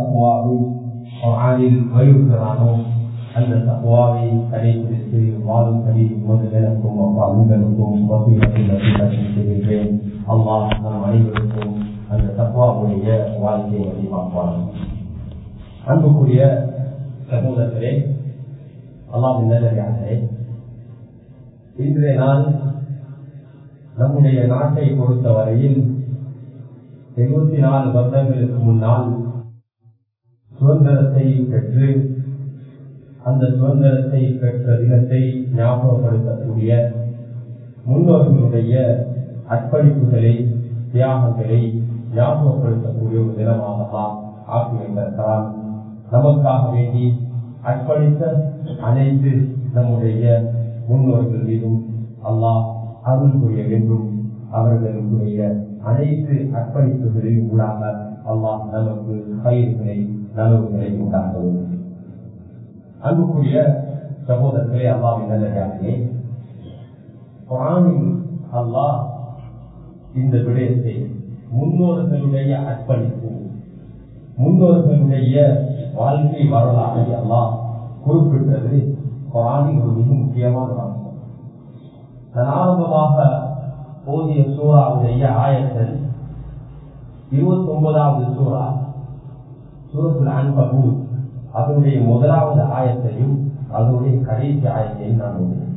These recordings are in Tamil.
தக்குவாவை குரானில் வலியுறுத்துகிறானோ அந்த தக்குவாவை கடைபிடித்து வாழும்படி முதல் எனக்கும் அப்பா உங்களுக்கும் வசூல் செய்கின்றேன் அல்லாஹ் நம் அனைவருக்கும் அந்த தக்குவாவுடைய வாழ்க்கையை வழிபாப்பான் அன்புக்குரிய சகோதரர்களே அல்லாவின் நல்லே இன்றைய நாள் நம்முடைய நாட்டை பொறுத்தவரையில் எழுபத்தி நாலு வருடங்களுக்கு முன்னால் சுதந்திரத்தை பெற்று அந்த சுதந்திரத்தை பெற்ற தினத்தை ஞாபகப்படுத்தக்கூடிய முன்னோர்களுடைய அர்ப்பணிப்புகளை தியாகங்களை ஞாபகப்படுத்தக்கூடிய ஒரு தினமாகலாம் ஆக்கி வைத்திருக்கிறார் நமக்காக வேண்டி அர்ப்பணித்த அனைத்து நம்முடைய முன்னோர்கள் மீதும் அல்லாஹ் அருள் புரிய வேண்டும். அவர்களுடைய அனைத்து அர்ப்பணிப்புகளின் ஊடாக அல்லாஹ் நமக்கு பயிர்களை நலவுகளை உண்டாகவும் அன்புக்குரிய சகோதரர்களே அல்லாவின் நல்லதாகவே குரானில் அல்லாஹ் இந்த விடயத்தை முன்னோர்களுடைய அர்ப்பணிப்பு முன்னோர்களுடைய வாழ்க்கை வரலாறு எல்லாம் குறிப்பிட்டது குரானின் ஒரு மிக முக்கியமான அம்சம். ஆரம்பமாக போதிய சூறாவுடைய ஆயத்தல் இருபத்தி ஒன்பதாவது சூறா சூரத்தில் அன்பபூ அதனுடைய முதலாவது ஆயத்தையும் அதனுடைய கடைசி ஆயத்தையும் நான் ஓடுகிறேன்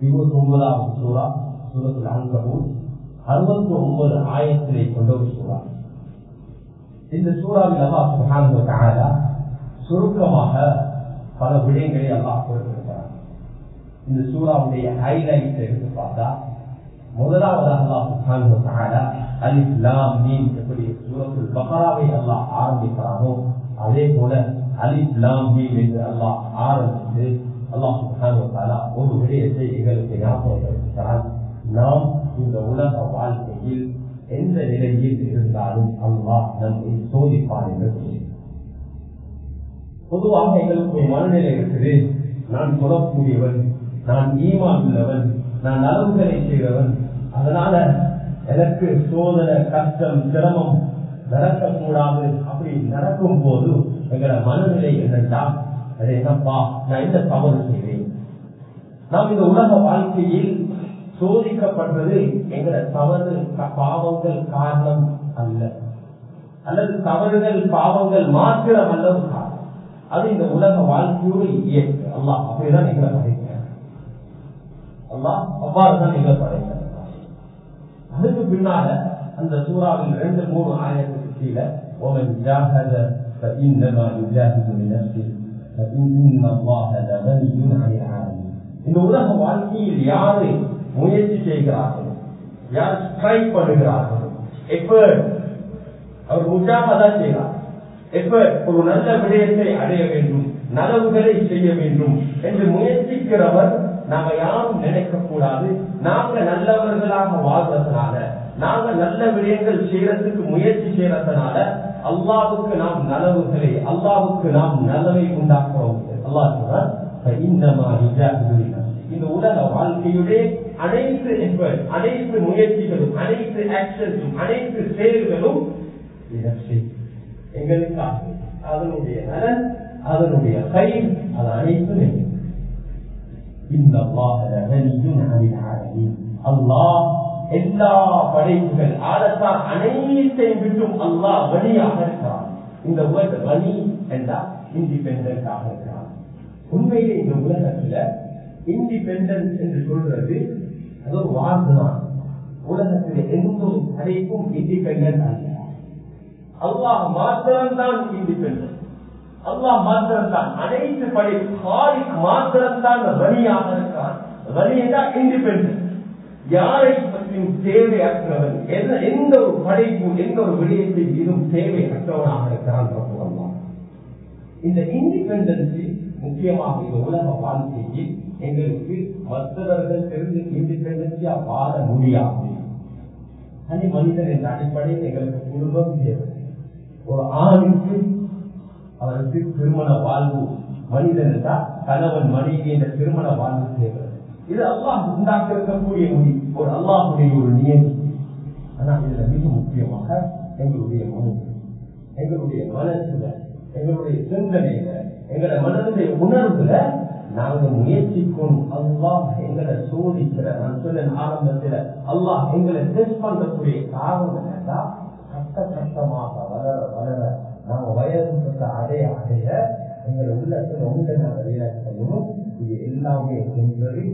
இருபத்தி ஒன்பதாவது சூறா சூரத்தில் அன்பபூ அறுபத்தி ஒன்பது ஆயத்திலே கொண்ட ஒரு சூறா இந்த சூறாவில் அல்லாஹ் சுகான சுருக்கமாக பல விடயங்களை அல்லாஹ் கொடுத்திருக்கிறார் இந்த சூறாவுடைய ஹைலைட் எடுத்து பார்த்தா முதலாவது அல்லாஹ் சுகான மீன் எப்படி அல்லாஹ் அதே போல மீன் என்று அல்லாஹ் ஆரம்பித்து அல்லாஹ் ஒரு விடயத்தை எங்களுக்கு நாம் இந்த உலக வாழ்க்கையில் எந்த நிலையில் இருந்தாலும் அல்லாஹ் நம்மை சோதிப்பான் என்று சொல்லி பொதுவாக எங்களுக்கு மனநிலை இருக்குது நான் சொல்லக்கூடியவன் நான் ஈமான் உள்ளவன் நான் நலவுகளை செய்கிறவன் அதனால எனக்கு சோதனை கஷ்டம் சிரமம் நடக்கக்கூடாது. அப்படி நடக்கும் போது எங்களோட மனநிலை என்னன்னா அது என்னப்பா? நான் தவறு செய்வேன் நாம் இந்த உலக வாழ்க்கையில் சோதிக்கப்பட்டது எங்கட தவறு பாவங்கள் காரணம் அல்ல. அல்லது தவறுகள் பாவங்கள் மாத்திரம் அல்லது காரணம் அது இந்த உலக வாழ்க்கையோடு இயக்கு அல்லா அப்படிதான் எங்களை படைக்கிறார் அல்லாஹ் அவ்வாறுதான் எங்களை படைக்கிறார் அதுக்கு பின்னால அந்த சூறாவில் ரெண்டு மூணு ஆயிரத்துக்கு கீழே ஒவன் ஜாகத فإنما يجاهد لنفسه فإن الله لغني عن العالمين இந்த உலக வாழ்க்கையில் யாரு முயற்சி செய்கிறார்கள் யார் ஸ்ட்ரைக் பண்ணுகிறார்கள் எப்ப அவர் முஜாமதா செய்கிறார் எப்ப ஒரு நல்ல விடயத்தை அடைய வேண்டும் நலவுகளை செய்ய வேண்டும் என்று முயற்சிக்கிறவர் நாங்க யாரும் நினைக்க கூடாது. நாங்க நல்லவர்களாக வாழ்றதுனால நாங்க நல்ல விடயங்கள் செய்யறதுக்கு முயற்சி செய்யறதுனால அல்லாவுக்கு நாம் நலவுகளை அல்லாவுக்கு நாம் நலவை உண்டாக்குறோம் அல்லாஹ் இந்த உலக வாழ்க்கையுடைய அனைத்து எஃபர்ட் அனைத்து முயற்சிகளும் அனைத்து ஆக்சன்ஸும் அனைத்து செயல்களும் எங்களுக்காக. அதனுடைய நலன் அதனுடைய கை அது அனைத்தும் எங்களுக்கு அல்லாஹ் எல்லா படைப்புகள் ஆழத்தார் அனைத்தையும் விட்டும் அல்லாஹ் வழியாக இருக்கிறான். இந்த உலக வழி என்றால் இண்டிபெண்டாக இருக்கிறான். உண்மையிலே இந்த உலகத்துல இண்டிபெண்டன்ஸ் என்று சொல்றது அது ஒரு வார்த்தை தான் உலகத்தில் எந்த ஒரு படைப்பும் இண்டிபெண்டன்ட் அல்ல. அல்லாஹ் மாத்திரம்தான் இண்டிபெண்டன்ட் அல்லாஹ் மாத்திரம்தான். அனைத்து படி ஹாலிக் மாத்திரம்தான் வழியாக இருக்கான். வலி என்றால் இண்டிபெண்டன்ஸ் யாரை பற்றியும் தேவையற்றவன் எந்த ஒரு படைப்பும் எந்த ஒரு விடயத்தை தேவை தேவையற்றவனாக இருக்கிறான் இந்த இண்டிபெண்டன்ஸி முக்கியமாக இந்த உலக வாழ்க்கையில் எங்களுக்கு மற்றவர்கள் தெரிந்து இண்டிபெண்டன்ஸியா வாழ முடியாது. தனி மனிதன் என்ற அடிப்படையில் எங்களுக்கு குடும்பம் தேவை. ஒரு ஆணுக்கு அவருக்கு திருமண வாழ்வு மனிதன் கணவன் மனைவி என்ற திருமண வாழ்வு தேவை இது அல்லாஹ் உண்டாக்க இருக்கக்கூடிய முடி. ஒரு அல்லாஹுடைய ஒரு நியமி ஆனா இதுல மிக முக்கியமாக எங்களுடைய மனு எங்களுடைய மனசுல எங்களுடைய சிந்தனையில எங்களோட மனதுடைய உணர்வுல நாங்க முயற்சிக்கும் அல்லாஹ் எங்களை சோதிக்கிற நான் சொன்ன ஆரம்பத்துல அல்லாஹ் எங்களை டெஸ்ட் பண்ணக்கூடிய காரணம் என்னன்னா கட்ட கட்டமாக வளர வளர நாங்க அடைய அடைய எங்கள் உள்ளத்தில் ஒன்றை நாங்க ரியலைஸ் செய்யணும் இது எல்லாமே டெம்பரரி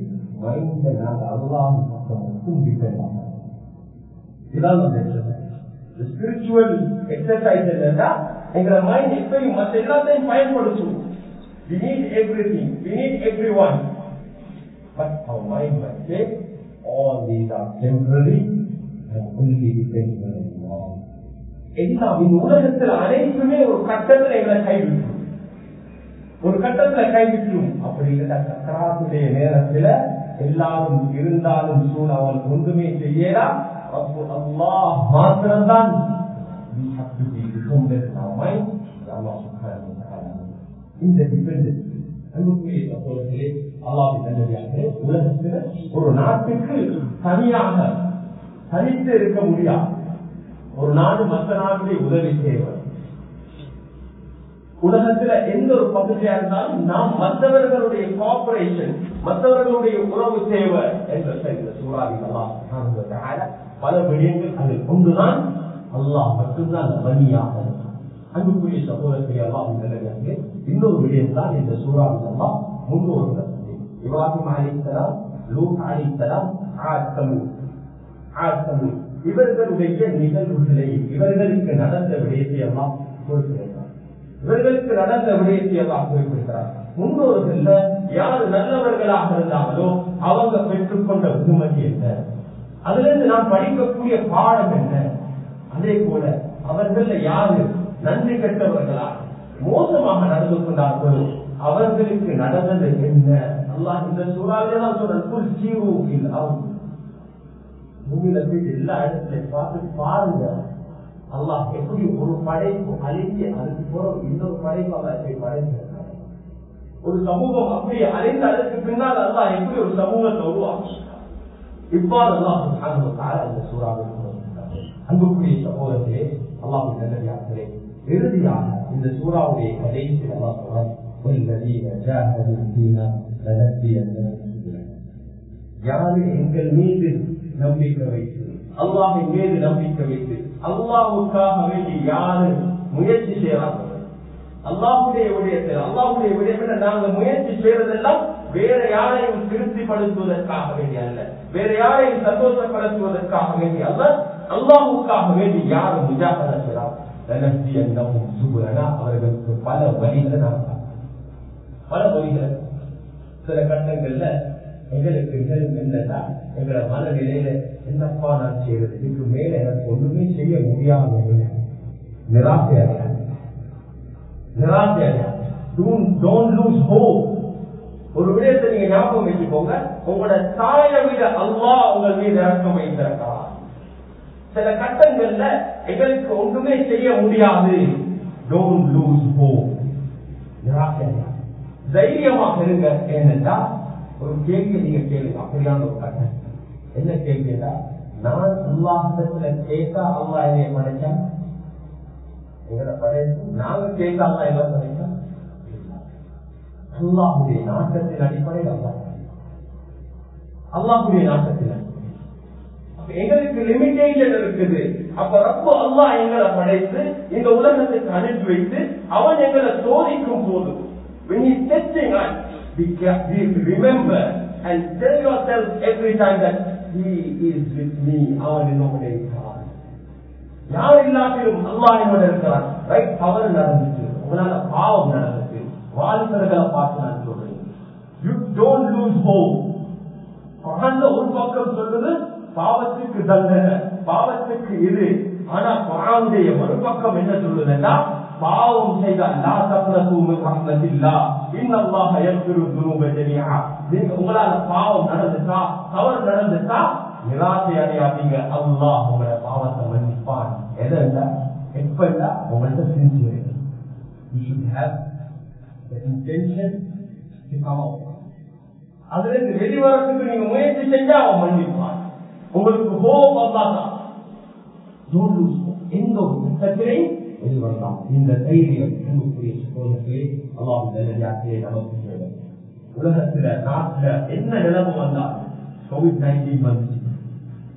மைண்ட நாங்கள் அல்லாஹ் பக்கம் மட்டும் டிபெண்ட் ஆகணும் இதான் நம்ம exercise. என்னன்னா எங்களை மைண்ட் எப்படி மற்ற எல்லாத்தையும் பயன்படுத்தும் We need everything. We need everyone. But our mind must say, all these are temporary and only temporary. இந்த உலகத்தில் அனைத்துமே ஒரு கட்டத்துல எங்களை கைவிட்டு ஒரு கட்டத்துல கைவிட்டுரும் அப்படிங்கிற சக்கராத்துடைய நேரத்துல எல்லாரும் இருந்தாலும் சூழ் அவன் ஒன்றுமே செய்யலாம் அப்போ அல்லாஹ் மாத்திரம்தான். we have இந்த உலகத்தில் ஒரு நாட்டுக்கு தனியாக தனித்து இருக்க முடியாது. ஒரு நாடு மற்ற நாட்டுடைய உதவி தேவை உலகத்துல எந்த ஒரு பகுதியா இருந்தாலும் நாம் மற்றவர்களுடைய கோஆபரேஷன் மற்றவர்களுடைய உறவு தேவை என்ற இந்த பல விடயங்கள் அதில் கொண்டுதான் அல்லாஹ் மட்டும்தான் வழியாக அன்புக்குரிய சகோதரத்தை எல்லாம் நிலையாக இன்னொரு விடயம் தான் இந்த சூறாவி முன்னோர்கள் இவாஹிம் அழித்தலாம் லூ அழித்தலாம் ஆத்தமு ஆத்தமு இவர்களுடைய நிகழ்வுகளை இவர்களுக்கு நடந்த விடயத்தை எல்லாம் குறிப்பிடுகிறார் இவர்களுக்கு நடந்த விடயத்தை எல்லாம் குறிப்பிடுகிறார் முன்னோர்கள்ல யாரு நல்லவர்களாக இருந்தாங்களோ அவங்க பெற்றுக்கொண்ட வெகுமதி என்ன? அதுல இருந்து நாம் படிக்கக்கூடிய பாடம் என்ன? அதே போல அவர்கள் யாரு நன்றி கெட்டவர்களா மோசமாக நடந்து கொண்டார்களோ அவர்களுக்கு நடந்தது என்ன? அல்லாஹ் இந்த சூறாவிலே தான் சொல்றேன் புல் ஜீவோ இல் அவங்க பூமியில போயிட்டு எல்லா இடத்துலையும் பார்த்து பாருங்க. அல்லாஹ் எப்படி ஒரு படைப்பு அழிஞ்சு அதுக்கு பிறகு இன்னொரு படைப்பு அல்லாஹ் எப்படி படைஞ்சிருக்காங்க ஒரு சமூகம் அப்படி அழிந்து அதற்கு பின்னால் அல்லா எப்படி ஒரு சமூகத்தை உருவாக்கி இவ்வாறு அல்லாஹ் அந்த சூறாவில் அன்புக்குரிய சமூகத்திலே அல்லாஹ் நல்லதார்களே இறுதியாக இந்த சூறாவுடைய கடைசி அல்லா சொல்றான் யாரு எங்கள் மீது நம்பிக்கை வைத்து அல்லாஹின் மீது நம்பிக்கை வைத்து அல்லாவுக்காக வேண்டி யாரு முயற்சி செய்யலாம் அல்லாவுடைய விடயத்தில் அல்லாவுடைய விடயத்தில் நாங்கள் முயற்சி செய்வதெல்லாம் வேற யாரையும் திருப்திப்படுத்துவதற்காக வேண்டி அல்ல. வேற யாரையும் சந்தோஷப்படுத்துவதற்காக வேண்டி அல்ல. அல்லாவுக்காக வேண்டி யாரு முஜாகர செய்யலாம். அவர்களுக்கு பல வழிகளை நான் பல வழிகளை. சில கட்டங்கள்ல எங்களுக்கு நிகழும் என்னன்னா எங்களோட மனநிலையில என்னப்பா நான் செய்யறது? இதுக்கு மேல எனக்கு ஒண்ணுமே செய்ய முடியாது நிராசையா நிராசையா லூஸ் ஒரு விடயத்தை நீங்க ஞாபகம் வச்சுக்கோங்க. உங்களோட தாயை விட அல்லா உங்கள் மீது இறக்கம் வைத்திருக்கா சில கட்டங்கள்ல எங்களுக்கு ஒன்றுமே செய்ய முடியாது. டோன்ட் லூஸ் ஹோப் நிராசையா தைரியமாக இருங்க. ஏனென்றால் ஒரு கேள்வியை நீங்க கேளுங்க. அப்படியான ஒரு கட்டம் என்ன கேள்வியா நான் அல்லாஹத்துல கேட்டா அல்லா என்னைய படைச்சா எங்களை படைச்சு நாங்க கேட்டா அல்லா எல்லாம் படைச்சா அல்லாஹுடைய நாட்டத்தின் அடிப்படையில் அல்லா அல்லாஹுடைய நாட்டத்தில் எங்களுக்கு லிமிடேஷன் இருக்குது. அப்ப ரப்ப அல்லா எங்களை படைத்து இந்த உலகத்துக்கு அனுப்பி வைத்து அவன் எங்களை சோதிக்கும் போது when he's testing us Be, we remember and tell yourself every time that he is with me our denominator. யார் இல்லாட்டிலும் அல்லா என்னோட இருக்கிறான் ரைட் தவறு நடந்துச்சு. உங்களால பாவம் நடந்துச்சு. வாலிபர்களை பார்த்து நான் சொல்றேன். யூ டோன்ட் லூஸ் ஹோம் குரான்ல ஒரு பக்கம் சொல்றது பாவத்துக்கு தண்டனை பாவத்துக்கு இது. ஆனா குரானுடைய மறுபக்கம் என்ன சொல்லுதுன்னா பாவம் செய்த லா தக்னது ரஹ்மத்தில்லா. இன்னல்லாஹ யக்ஃபிரு துனூப ஜமீஆ. நீங்க உங்களால பாவம் நடந்துட்டா தவறு நடந்துட்டா நிராசை அடையாதீங்க அல்லாஹ் உங்களோட பாவத்தை மன்னிப்பான். எதல்ல எப்ப இல்ல? உங்கள்ட்ட sincere you have the intention to come out. அதுல இருந்து வெளிவரத்துக்கு நீங்க முயற்சி செஞ்சா அவன் மன்னிப்பான். உங்களுக்கு ஹோப் அல்லாதான் எந்த ஒரு திட்டத்திலையும் வெளிவரலாம் இந்த தைரியம் அன்புக்குரிய சகோதரர்களே அல்லாஹ் நல்லதாகவே நமக்கு தேவை உலகத்துல நாட்டுல என்ன நிலவு வந்தா கோவிட் நைன்டீன் வந்துச்சு.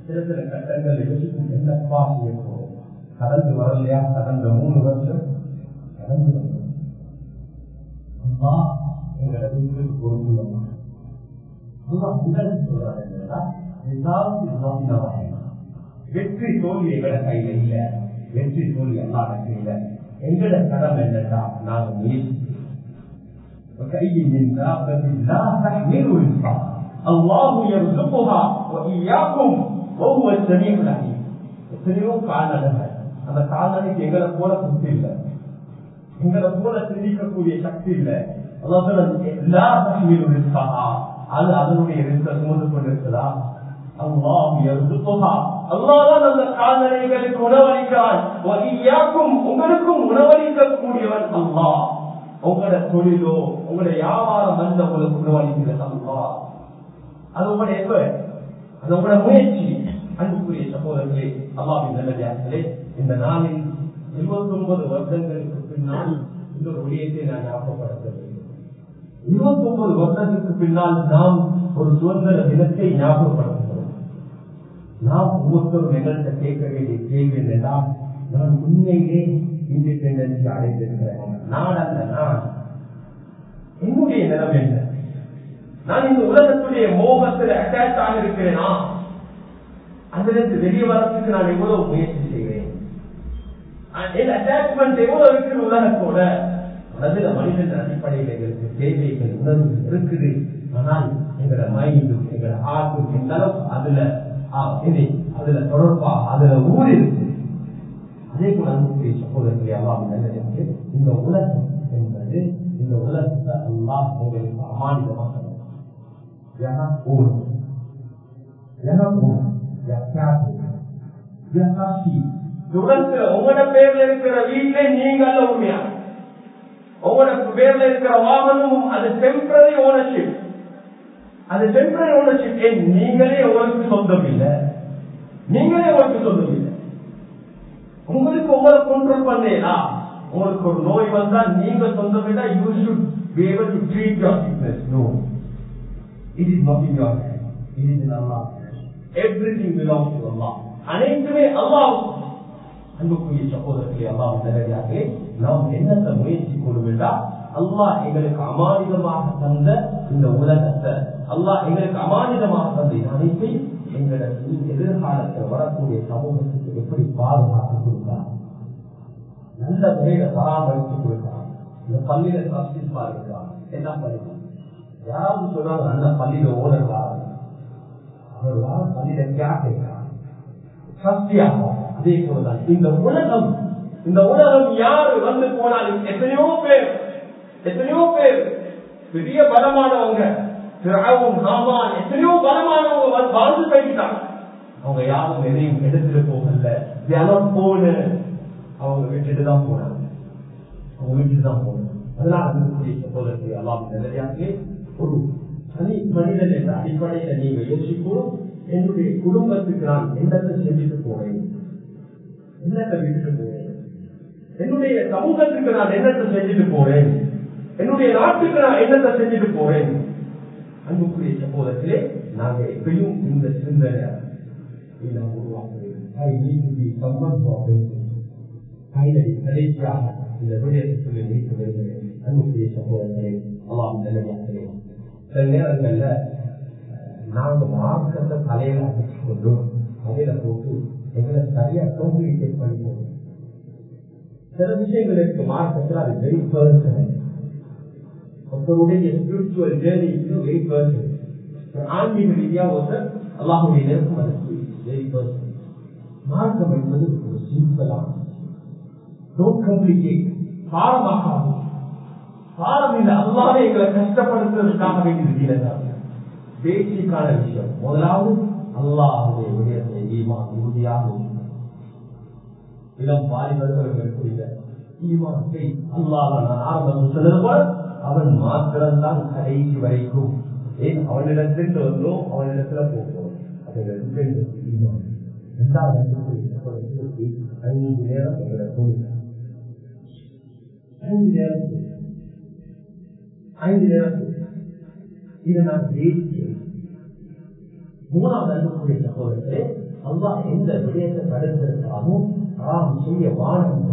சில சில கட்டங்கள் யோசிக்கும் என்னப்பா செய்ய போறோம் கடந்து வரலையா? கடந்த மூணு வருஷம் கடந்து வந்தோம் அம்மா எங்களை வீட்டுக்கு கொண்டு வந்தாங்க. அல்லாஹ் வெற்றி தோல்வி எங்கட கையில இல்ல. வெற்றி கூறிய காலத்தில் எங்களோட கடமை என்னன்னா நாங்கள் எத்தனையோ கால்நடைகள். அந்த கால்நடைக்கு எங்களை போல புத்தி இல்லை. எங்களை போல சிந்திக்கக்கூடிய சக்தி இல்லை. எல்லா சக்தியும் இருக்காதா அது அதனுடைய சுமந்து கொண்டிருக்கிறதா அல்லாஹ் போகா அல்லாதான் அந்த கால்நடைகளுக்கு உணவளிக்கிறான். வஇய்யாக்கும் உங்களுக்கும் உணவளிக்கக்கூடியவன் அம்மா உங்களோட தொழிலோ உங்களோட வியாபாரம் வந்து உங்களுக்கு உணவளிக்கிறது அல்லாஹ். அது உங்களோட எப்ப அது உங்களோட முயற்சி. அன்புக்குரிய சகோதரர்களே அல்லாவின் நல்லதார்களே இந்த நாளில் இருபத்தி ஒன்பது வருடங்களுக்கு பின்னால் இந்த ஒரு விடயத்தை நான் ஞாபகப்படுத்த வேண்டும் இருபத்தி ஒன்பது வருடங்களுக்கு பின்னால் நாம் ஒரு சுதந்திர தினத்தை ஞாபகப்படுத்த நாம் ஒவ்வொருத்தரும் எங்கள்கிட்ட கேட்க வேண்டிய கேள்வி என்னன்னா நான் உண்மையிலே இண்டிபெண்டன்ஸ் அடைந்திருக்கிறேன். நான் அல்ல நான். என்னுடைய நிலம் என்ன? நான் இந்த உலகத்துடைய மோகத்தில் அட்டாச் ஆகிருக்கிறேனா அதிலிருந்து வெளியே வரத்துக்கு நான் எவ்வளவு முயற்சி செய்கிறேன் என் அட்டாச்மெண்ட் எவ்வளவு இருக்கு உலகத்தோட? மனதில் மனிதன் அடிப்படையில் எங்களுக்கு தேவைகள் உணர்வு இருக்குது. ஆனால் எங்களோட மைண்டும் எங்களோட ஹார்ட்டும் எந்த அளவுக்கு அதுல இது அதுல தொடர்பா அதுல ஊர் இருக்கு அதே போல அன்புக்குரிய சகோதரர்களே அல்லாம் நல்லதற்கு இந்த உலகம் என்பது இந்த உலகத்தை எல்லாம் உங்களுக்கு அமானிதமாக உங்களோட பேர்ல இருக்கிற வீட்டிலே நீங்கள் உண்மையா? உங்களோட பேர்ல இருக்கிற வாகனமும் அது டெம்பரரி ஓனர்ஷிப் அது டெம்பரரி ஓனர்ஷிப் ஏன் நீங்களே உங்களுக்கு சொந்தம் இல்லை? நீங்களே உங்களுக்கு சொந்தம் இல்லை. உங்களுக்கு உங்களை கண்ட்ரோல் பண்ணலாம் உங்களுக்கு ஒரு நோய் வந்தா நீங்க சொந்தம் இல்லை you should be able to treat your sickness. No. It is not in your hand it is in Allah everything belongs to Allah. அனைத்துமே அல்லாஹ். அன்புக்குரிய சகோதரர்களே அல்லாஹ் நல்லதாகவே நாம் என்னத்தை முயற்சி கொள்ளுமென்றா அல்லாஹ் எங்களுக்கு அமானிதமாக தந்த இந்த உலகத்தை அல்லாஹ் எங்களுக்கு அமானிதமாக தந்த அனைத்தை எங்களுக்கு எதிர்காலத்தில் வரக்கூடிய சமூகத்துக்கு எப்படி பாதுகாத்து கொடுத்தார்? நல்ல முறையில பராமரித்து கொடுத்தார். இந்த பள்ளியில சப்சிப்பா இருக்கா என்ன பள்ளி யாராவது சொன்னால் நல்ல பள்ளியில ஓடலா அவர்களால் பள்ளியில கே கேட்கிறார் சத்தியாக அதே போலதான் இந்த உலகம் இந்த உலகம் யாரு வந்து போனாலும் எத்தனையோ பேர் எத்தனையோ பேர் பெரிய பலமானவங்க ஹாமான் எத்தனையோ பலமானவங்க வந்து வாழ்ந்து போயிட்டாங்க அவங்க யாரும் எதையும் எடுத்துட்டு போகல. தினம் போன அவங்க விட்டுட்டு தான் போனாங்க. அவங்க விட்டுட்டு தான் போனாங்க. அதனால அன்புக்குரிய சகோதரத்தை எல்லாம் நிலையாகவே ஒரு தனி மனிதன் என்ற அடிப்படையில நீங்க யோசிக்கணும். என்னுடைய குடும்பத்துக்கு நான் என்னத்தை செஞ்சுட்டு போறேன்? என்னத்தை விட்டுட்டு போறேன்? என்னுடைய சமூகத்துக்கு நான் என்னத்தை செஞ்சுட்டு போறேன்? என்னுடைய நாட்டுக்கு நான் என்னத்தை செஞ்சுட்டு போறேன்? அன்புக்குரிய சகோதரத்திலே நாங்க எப்பயும் இந்த சிந்தனை நாம் உருவாக்க வேண்டும் கடைசியாக இந்த விடயத்துக்கு நீக்க அன்புக்குரிய அல்லாம் சில நேரங்கள்ல நாங்க மார்க்கத்தை தலையில அடிச்சு கொண்டு தலையில போட்டு எங்களை சரியா காம்ப்ளிகேட் பண்ணி சில விஷயங்கள் மார்க்கத்தில் அது வெரி ஒருத்தருடைய ஸ்பிரிச்சுவல் ஜேர்னி வெரி பர்சன் ஆன்மீக ரீதியா ஒருத்தர் அல்லாஹுடைய நெருக்கம் அதற்கு வெரி பர்சன் மார்க்கம் என்பது ஒரு சிம்பிளான டோன்ட் கம்ப்ளிகேட் பாரமாக பாரம் இந்த அல்லாவே எங்களை கஷ்டப்படுத்துவதற்காக வேண்டியது பேசிக்கான விஷயம். முதலாவது அல்லாஹுடைய விடயத்தை ஈமா உறுதியாக இளம் வாலிபர்கள் புரிந்த ஈமாத்தை அல்லாஹ் நான் ஆரம்பம் சொன்னது போல அவன் மாத்திரம்தான் கடைசி வரைக்கும். ஏன்? அவனிடத்தில் வந்தோம் அவனிடத்துல போகிறோம் அது ரெண்டு ஐந்து நேரம் ஐந்து நேரம். ஐந்து நேரம். இதை நான் பேசிய மூணாவது அன்புக்குரிய சகோதரர்களே அல்லா எந்த விடயத்தை தடுத்திருக்காமோ ஆம் செய்ய வானம்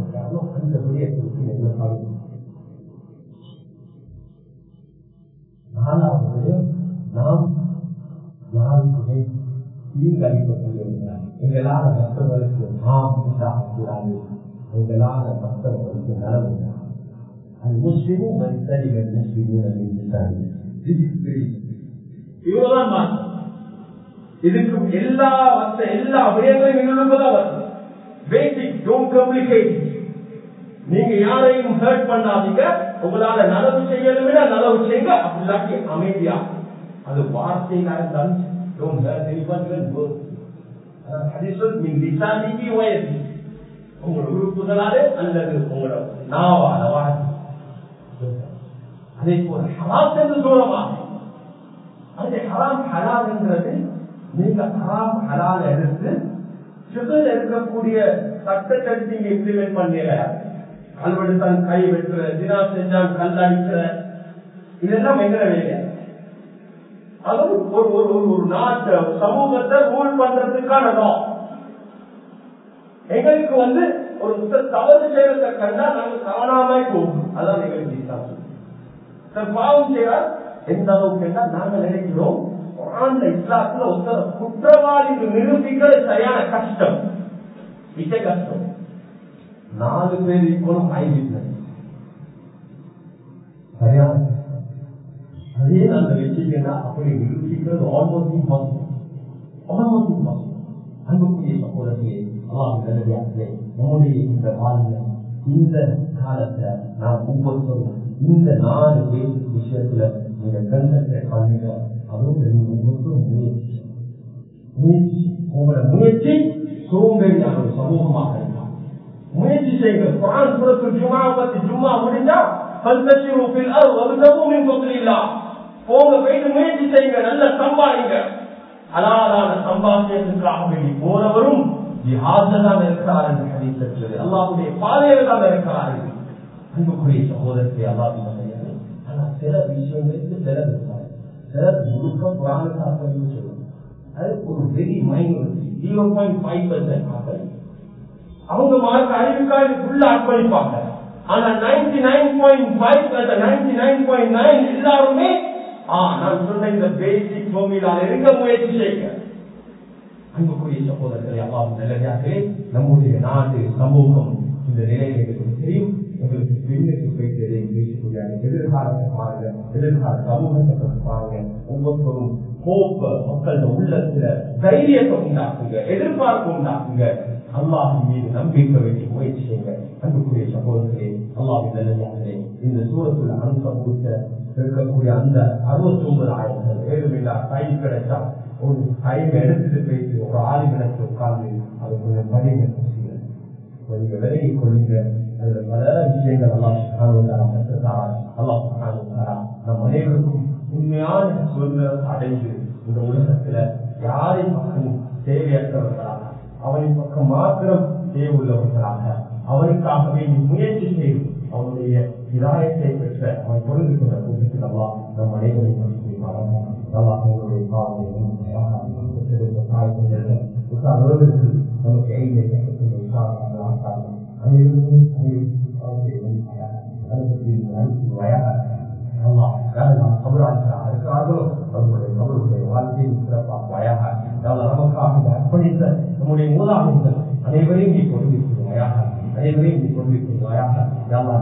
தீங்கழிக்கக்கூடியவர்கள் எங்களால் மற்றவர்களுக்கு நாம் உண்டாகக்கூடாது எங்களால் மற்றவர்களுக்கு நலவு அது முஸ்லிமும் மனிதர்கள் முஸ்லிமும் இவ்வளவுதான் மாற்றம் இதுக்கு எல்லா வந்த எல்லா விடயங்களையும் இழுப்பதான் வரும் பேசிக் டோன்ட் கம்ப்ளிகேட் நீங்க யாரையும் ஹர்ட் பண்ணாதீங்க உங்களால நலவு செய்யணும் நலவு செய்யுங்க அப்படி அமைதியா அது வார்த்தையில தான் don't hurt anyone even worse. உறுப்புகளாலே அல்லது உங்களோட நாவால அதே போல ஹராம் என்று சொல்லமா அது ஹராம் ஹலால் என்றது நீங்க ஹராம் ஹலால் எடுத்து சுகர் இருக்கக்கூடிய சட்டத்தை நீங்க இம்ப்ளிமெண்ட் பண்ணல கல்வெடுத்தான் கை வெட்டுற தினா செஞ்சான் கல் அடிக்கிற இதெல்லாம் எங்கிற வேலை அதுவும் ஒரு ஒரு ஒரு ஒரு நாட்டு சமூகத்தை ரூல் பண்றதுக்கான எங்களுக்கு வந்து ஒரு தவறு செய்யறத கண்டா நாங்க காணாம போகும். அதான் எங்களுக்கு பாவம் செய்யறார் எந்த அளவுக்கு நாங்க நினைக்கிறோம் குரான்ல இஸ்லாத்துல ஒருத்தர் குற்றவாளி நிரூபிக்கிறது சரியான கஷ்டம். மிக கஷ்டம். நாலு பேர் இப்போதும் ஆய்வில்லை சரியான அதே நாங்க வச்சுக்கன்னா அப்படி நிரூபிக்கிறது ஆல்மோஸ்ட் இம்பாசிபிள் ஆல்மோஸ்ட் இம்பாசிபிள் அன்புக்குரிய சகோதரர்களே அல்லாஹ் நல்லதாகவே நம்முடைய இந்த வாழ்ந்த இந்த காலத்துல நான் ஒவ்வொருத்தரும் இந்த நாலு பேசிக் விஷயத்துல நீங்க கன்சென்ட்ரேட் பண்ணுங்க அதுவும் நீங்க ஒவ்வொருத்தரும் முயற்சி முயற்சி உங்களோட முயற்சி சோம்பேறியான ஒரு சமூகமாக இருக்கலாம் முயற்சி செய்யுங்க குரான் சுரத்து ஜுமா பத்தி ஜும்மா முடிஞ்சா பல்தஷிரு ஃபில் அர்த் வப்தகு மின் ஃபத்லில்லாஹ் போங்க போயிட்டு முயற்சி செய்யுங்க நல்ல சம்பாதிங்க. ஹலாலான சம்பாத்தியத்துக்காக வேண்டி போனவரும் ஜிஹாத தான் இருக்கிறார் என்று ஹதீஸ் அல்லாஹுடைய பாதையில் தான் இருக்கிறார்கள் அன்புக்குரிய சகோதரத்தை அல்லாஹ் சொல்லுங்க ஆனா சில விஷயங்களுக்கு சிலர் இருக்காங்க சிலர் முழுக்க புராண சொல்லுவாங்க. அது ஒரு very minority zero point five percent அவங்க மார்க் அறிவுக்காக ஃபுல்ல அர்ப்பணிப்பாங்க. ஆனா ninety nine point five ninety nine point nine எல்லாருமே நான் சொன்ன இந்த பேசிக் பூமியிலால் இருக்க முயற்சி செய்யுங்க அன்புக்குரிய சகோதரர்களை அல்லாவும் நம்முடைய நாடு சமூகம் இந்த நிலையில எங்களுக்கு தெரியும் எங்களுக்கு பின்னுக்கு போயிட்டு எதையும் பேசக்கூடிய எதிர்காலத்தை பாருங்க எதிர்கால சமூகத்தை பாருங்க ஒவ்வொருத்தரும் கோப்ப மக்கள் உள்ளத்துல தைரியத்தை உண்டாக்குங்க எதிர்பார்ப்பு உண்டாக்குங்க அல்லாஹின் மீது நம்பிக்கை வைத்து முயற்சி செய்யுங்க சகோதரர்களே அல்லாஹின் இந்த சூரத்தில் அனுப்ப கொடுத்த இருக்கக்கூடிய அந்த அறுபத்தி ஒன்பது ஆயிரங்கள் ஏழுமில்லா டைம் கிடைச்சா ஒரு டைம் எடுத்துட்டு போயிட்டு ஒரு ஆளுமிடத்து உட்கார்ந்து அது கொஞ்சம் பதிவு நீங்க விலகி கொள்ளுங்க. அதுல பல விஷயங்கள் எல்லாம் கற்றுத்தாரா எல்லாம் நம் அனைவருக்கும் உண்மையான சுதந்திரம் அடைந்து இந்த உலகத்துல யாரை பக்கமும் தேவையற்றவர்களாக அவனின் பக்கம் மாத்திரம் தேவையுள்ளவர்களாக அவருக்காகவே முயற்சி செய்து அவனுடைய இதாயத்தை பெற்ற அவன் பொருள் கொண்ட கூட்டத்தில் அல்லா நம் அனைவரையும் அவங்களுடைய பாதையும் நமக்கு எய்மை அர்ப்பணித்த நம்முடைய மூதாதைகள் அனைவரையும் நீ கொண்டு அனைவரையும் நீ கொண்டிருக்கிறாயாக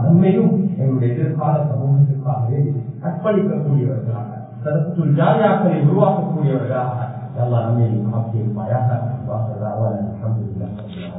நன்மையும் எங்களுடைய எதிர்கால சமூகத்திற்காகவே அர்ப்பணிக்கக்கூடியவர்களாக கருத்துள் ஜாலியாக்களை உருவாக்கக்கூடியவர்களாக. எல்லா நம்மையும் ஆக்கியிருப்பாயாக